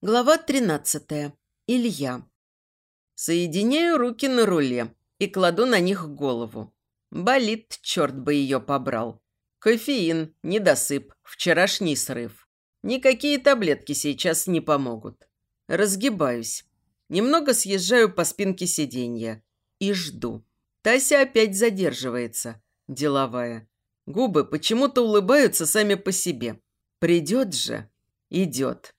Глава 13. Илья. Соединяю руки на руле и кладу на них голову. Болит, черт бы ее побрал. Кофеин, недосып, вчерашний срыв. Никакие таблетки сейчас не помогут. Разгибаюсь. Немного съезжаю по спинке сиденья. И жду. Тася опять задерживается. Деловая. Губы почему-то улыбаются сами по себе. Придет же. Идет.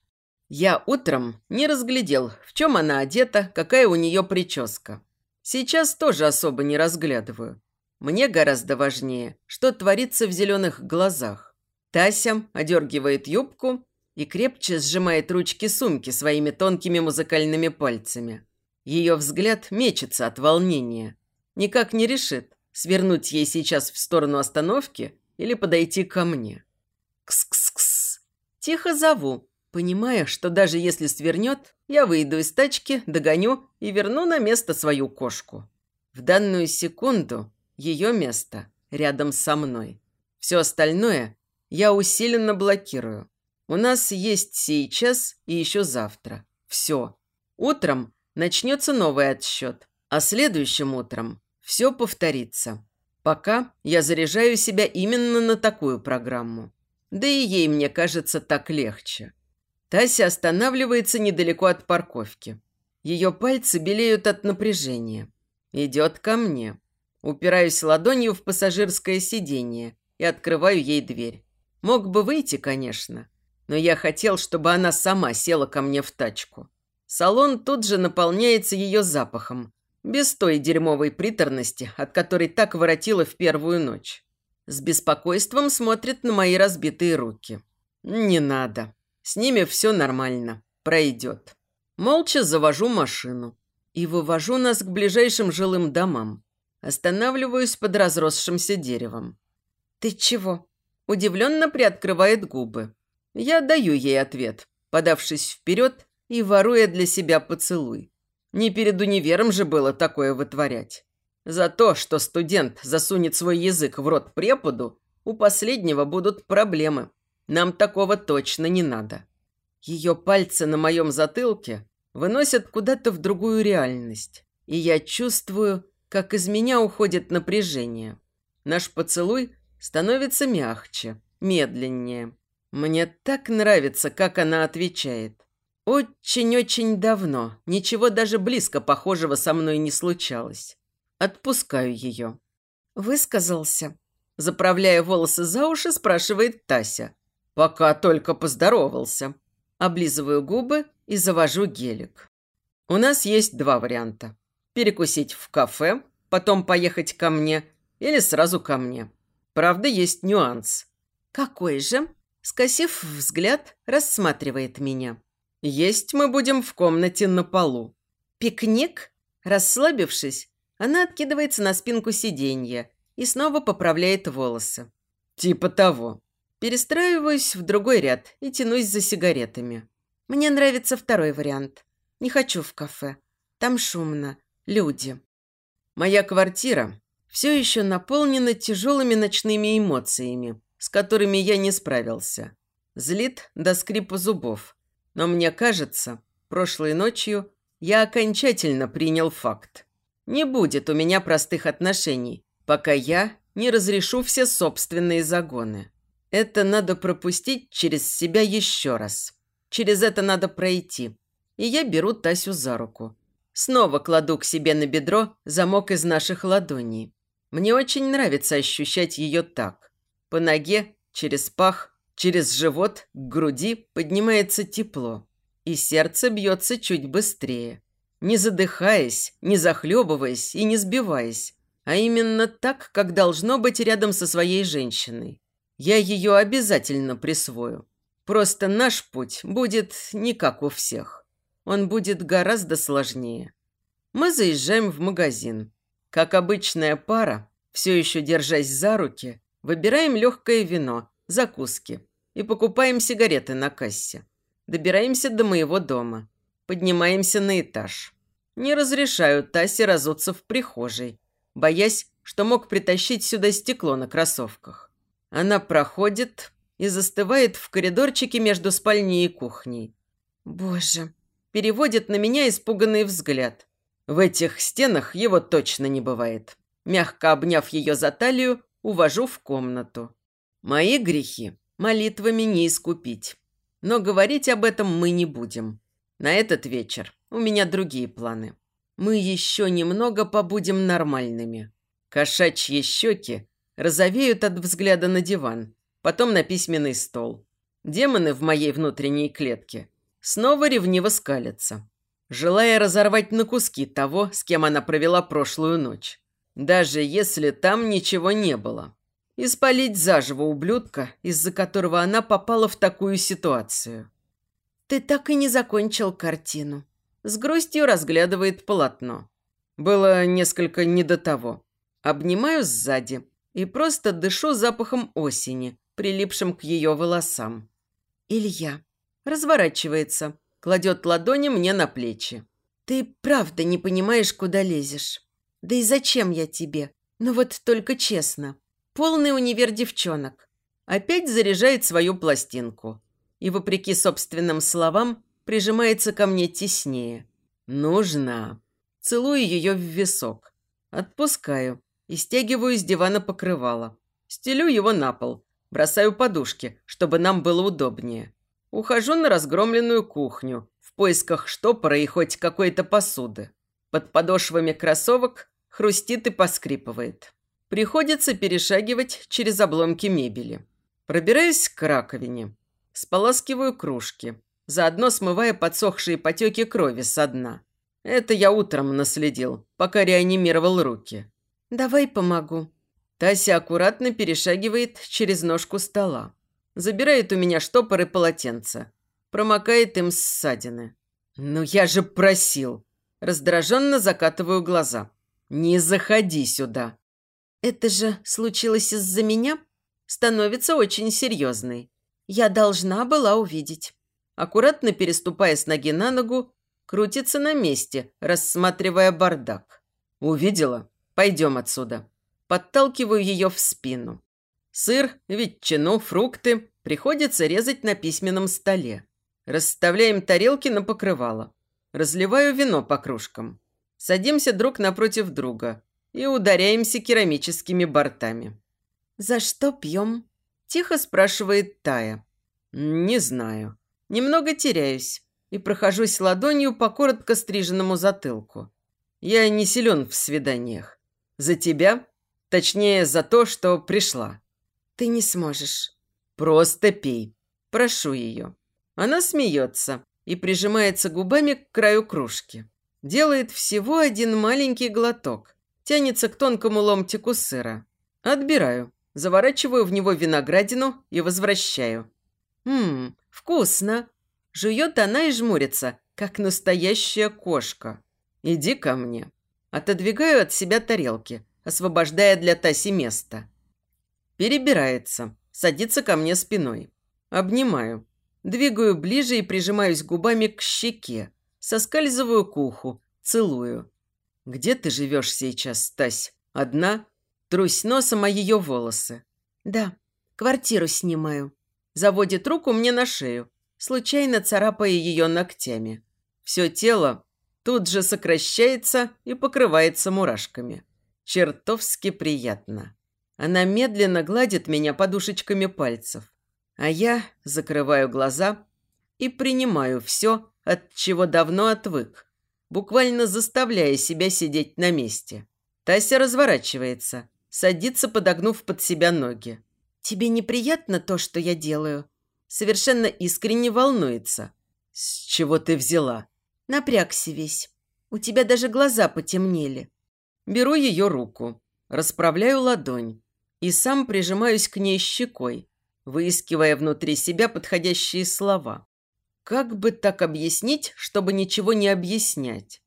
Я утром не разглядел, в чем она одета, какая у нее прическа. Сейчас тоже особо не разглядываю. Мне гораздо важнее, что творится в зеленых глазах. Тася одергивает юбку и крепче сжимает ручки сумки своими тонкими музыкальными пальцами. Ее взгляд мечется от волнения. Никак не решит, свернуть ей сейчас в сторону остановки или подойти ко мне. Кс-кс-кс. Тихо зову, понимая, что даже если свернет, я выйду из тачки, догоню и верну на место свою кошку. В данную секунду ее место рядом со мной. Все остальное я усиленно блокирую. У нас есть сейчас и еще завтра. Все. Утром начнется новый отсчет, а следующим утром все повторится. Пока я заряжаю себя именно на такую программу. Да и ей, мне кажется, так легче. Тася останавливается недалеко от парковки. Ее пальцы белеют от напряжения. Идет ко мне. Упираюсь ладонью в пассажирское сиденье и открываю ей дверь. Мог бы выйти, конечно, но я хотел, чтобы она сама села ко мне в тачку. Салон тут же наполняется ее запахом, без той дерьмовой приторности, от которой так воротило в первую ночь. С беспокойством смотрит на мои разбитые руки. «Не надо», с ними все нормально. Пройдет. Молча завожу машину. И вывожу нас к ближайшим жилым домам. Останавливаюсь под разросшимся деревом. «Ты чего?» Удивленно приоткрывает губы. Я даю ей ответ, подавшись вперед и воруя для себя поцелуй. Не перед универом же было такое вытворять. За то, что студент засунет свой язык в рот преподу, у последнего будут проблемы. Нам такого точно не надо. Ее пальцы на моем затылке выносят куда-то в другую реальность. И я чувствую, как из меня уходит напряжение. Наш поцелуй становится мягче, медленнее. Мне так нравится, как она отвечает. Очень-очень давно ничего даже близко похожего со мной не случалось. Отпускаю ее. Высказался. Заправляя волосы за уши, спрашивает Тася. Пока только поздоровался. Облизываю губы и завожу гелик. У нас есть два варианта. Перекусить в кафе, потом поехать ко мне или сразу ко мне. Правда, есть нюанс. Какой же? Скосив взгляд, рассматривает меня. Есть мы будем в комнате на полу. Пикник? Расслабившись, она откидывается на спинку сиденья и снова поправляет волосы. Типа того. Перестраиваюсь в другой ряд и тянусь за сигаретами. Мне нравится второй вариант. Не хочу в кафе. Там шумно. Люди. Моя квартира все еще наполнена тяжелыми ночными эмоциями, с которыми я не справился. Злит до скрипа зубов. Но мне кажется, прошлой ночью я окончательно принял факт. Не будет у меня простых отношений, пока я не разрешу все собственные загоны. Это надо пропустить через себя еще раз. Через это надо пройти. И я беру Тасю за руку. Снова кладу к себе на бедро замок из наших ладоней. Мне очень нравится ощущать ее так. По ноге, через пах, через живот, к груди поднимается тепло. И сердце бьется чуть быстрее. Не задыхаясь, не захлебываясь и не сбиваясь, а именно так, как должно быть рядом со своей женщиной. Я ее обязательно присвою. Просто наш путь будет не как у всех. Он будет гораздо сложнее. Мы заезжаем в магазин. Как обычная пара, все еще держась за руки, выбираем легкое вино, закуски и покупаем сигареты на кассе. Добираемся до моего дома. Поднимаемся на этаж. Не разрешаю Тасе разуться в прихожей, боясь, что мог притащить сюда стекло на кроссовках. Она проходит и застывает в коридорчике между спальней и кухней. Боже. Переводит на меня испуганный взгляд. В этих стенах его точно не бывает. Мягко обняв ее за талию, увожу в комнату. Мои грехи молитвами не искупить. Но говорить об этом мы не будем. На этот вечер у меня другие планы. Мы еще немного побудем нормальными. Кошачьи щеки розовеют от взгляда на диван, потом на письменный стол. Демоны в моей внутренней клетке снова ревниво скалятся, желая разорвать на куски того, с кем она провела прошлую ночь. Даже если там ничего не было. И спалить заживо ублюдка, из-за которого она попала в такую ситуацию. «Ты так и не закончил картину», с грустью разглядывает полотно. Было несколько не до того. Обнимаю сзади и просто дышу запахом осени, прилипшим к ее волосам. Илья разворачивается, кладет ладони мне на плечи. «Ты правда не понимаешь, куда лезешь. Да и зачем я тебе? Ну вот только честно. Полный универ девчонок. Опять заряжает свою пластинку. И, вопреки собственным словам, прижимается ко мне теснее. «Нужна». Целую ее в висок. Отпускаю и стягиваю с дивана покрывало. Стелю его на пол, бросаю подушки, чтобы нам было удобнее. Ухожу на разгромленную кухню в поисках штопора и хоть какой-то посуды. Под подошвами кроссовок хрустит и поскрипывает. Приходится перешагивать через обломки мебели. Пробираюсь к раковине. Споласкиваю кружки заодно смывая подсохшие потеки крови со дна. Это я утром наследил, пока реанимировал руки. «Давай помогу». Тася аккуратно перешагивает через ножку стола. Забирает у меня штопор и полотенце. Промокает им ссадины. «Ну я же просил!» Раздраженно закатываю глаза. «Не заходи сюда!» «Это же случилось из-за меня?» Становится очень серьезной. Я должна была увидеть аккуратно переступая с ноги на ногу, крутится на месте, рассматривая бардак. «Увидела? Пойдем отсюда». Подталкиваю ее в спину. Сыр, ветчину, фрукты приходится резать на письменном столе. Расставляем тарелки на покрывало. Разливаю вино по кружкам. Садимся друг напротив друга и ударяемся керамическими бортами. «За что пьем?» – тихо спрашивает Тая. «Не знаю. Немного теряюсь и прохожусь ладонью по коротко стриженному затылку. Я не силен в свиданиях. За тебя? Точнее, за то, что пришла. Ты не сможешь. Просто пей. Прошу ее. Она смеется и прижимается губами к краю кружки. Делает всего один маленький глоток. Тянется к тонкому ломтику сыра. Отбираю. Заворачиваю в него виноградину и возвращаю. Ммм, «Вкусно!» Жует она и жмурится, как настоящая кошка. «Иди ко мне». Отодвигаю от себя тарелки, освобождая для Таси место. Перебирается, садится ко мне спиной. Обнимаю. Двигаю ближе и прижимаюсь губами к щеке. Соскальзываю к уху, целую. «Где ты живешь сейчас, Тась? Одна?» Трусь носом о ее волосы. «Да, квартиру снимаю», Заводит руку мне на шею, случайно царапая ее ногтями. Все тело тут же сокращается и покрывается мурашками. Чертовски приятно. Она медленно гладит меня подушечками пальцев. А я закрываю глаза и принимаю все, от чего давно отвык, буквально заставляя себя сидеть на месте. Тася разворачивается, садится, подогнув под себя ноги. «Тебе неприятно то, что я делаю?» Совершенно искренне волнуется. «С чего ты взяла?» Напрягся весь. У тебя даже глаза потемнели. Беру ее руку, расправляю ладонь и сам прижимаюсь к ней щекой, выискивая внутри себя подходящие слова. Как бы так объяснить, чтобы ничего не объяснять?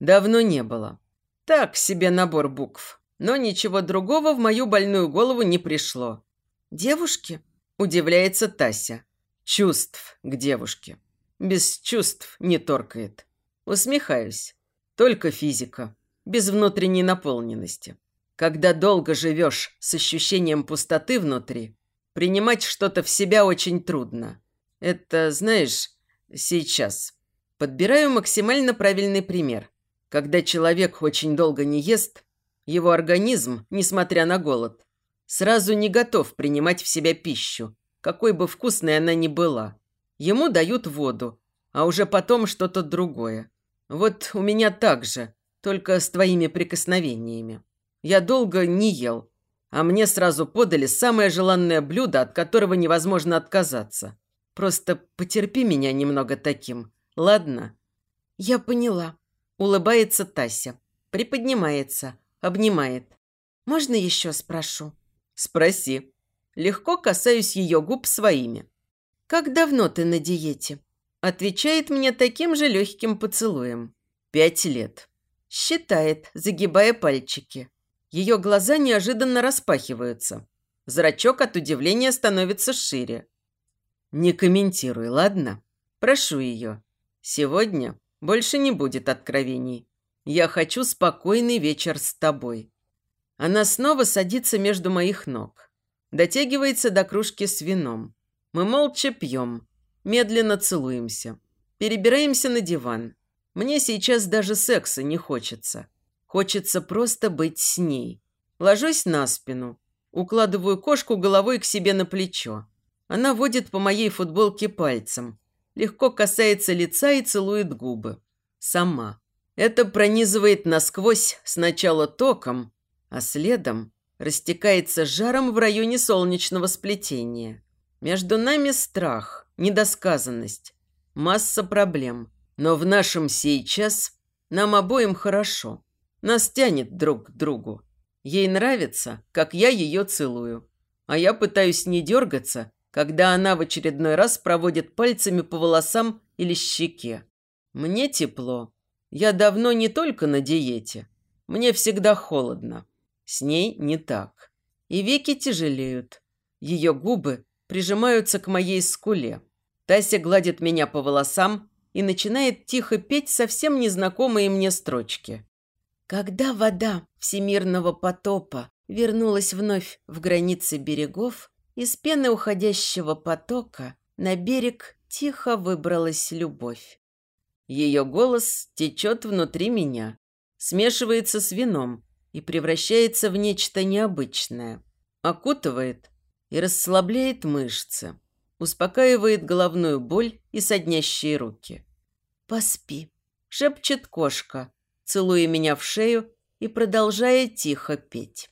Давно не было. Так себе набор букв, но ничего другого в мою больную голову не пришло. «Девушки?» – удивляется Тася. «Чувств к девушке. Без чувств не торкает. Усмехаюсь. Только физика. Без внутренней наполненности. Когда долго живешь с ощущением пустоты внутри, принимать что-то в себя очень трудно. Это, знаешь, Сейчас. Подбираю максимально правильный пример. Когда человек очень долго не ест, его организм, несмотря на голод, сразу не готов принимать в себя пищу, какой бы вкусной она ни была. Ему дают воду, а уже потом что-то другое. Вот у меня так же, только с твоими прикосновениями. Я долго не ел, а мне сразу подали самое желанное блюдо, от которого невозможно отказаться. Просто потерпи меня немного таким, ладно?» «Я поняла», – улыбается Тася, приподнимается, обнимает. «Можно еще спрошу?» «Спроси». Легко касаюсь ее губ своими. «Как давно ты на диете?» Отвечает мне таким же легким поцелуем. «Пять лет». Считает, загибая пальчики. Ее глаза неожиданно распахиваются. Зрачок от удивления становится шире. «Не комментируй, ладно? Прошу ее. Сегодня больше не будет откровений. Я хочу спокойный вечер с тобой». Она снова садится между моих ног. Дотягивается до кружки с вином. Мы молча пьем. Медленно целуемся. Перебираемся на диван. Мне сейчас даже секса не хочется. Хочется просто быть с ней. Ложусь на спину. Укладываю кошку головой к себе на плечо. Она водит по моей футболке пальцем. Легко касается лица и целует губы. Сама. Это пронизывает насквозь сначала током, а следом растекается жаром в районе солнечного сплетения. Между нами страх, недосказанность, масса проблем. Но в нашем сейчас нам обоим хорошо. Нас тянет друг к другу. Ей нравится, как я ее целую. А я пытаюсь не дергаться, когда она в очередной раз проводит пальцами по волосам или щеке. Мне тепло. Я давно не только на диете. Мне всегда холодно. С ней не так. И веки тяжелеют. Ее губы прижимаются к моей скуле. Тася гладит меня по волосам и начинает тихо петь совсем незнакомые мне строчки. Когда вода всемирного потопа вернулась вновь в границы берегов, из пены уходящего потока на берег тихо выбралась любовь. Ее голос течет внутри меня, смешивается с вином и превращается в нечто необычное. Окутывает и расслабляет мышцы, успокаивает головную боль и соднящие руки. «Поспи», – шепчет кошка, целуя меня в шею и продолжая тихо петь.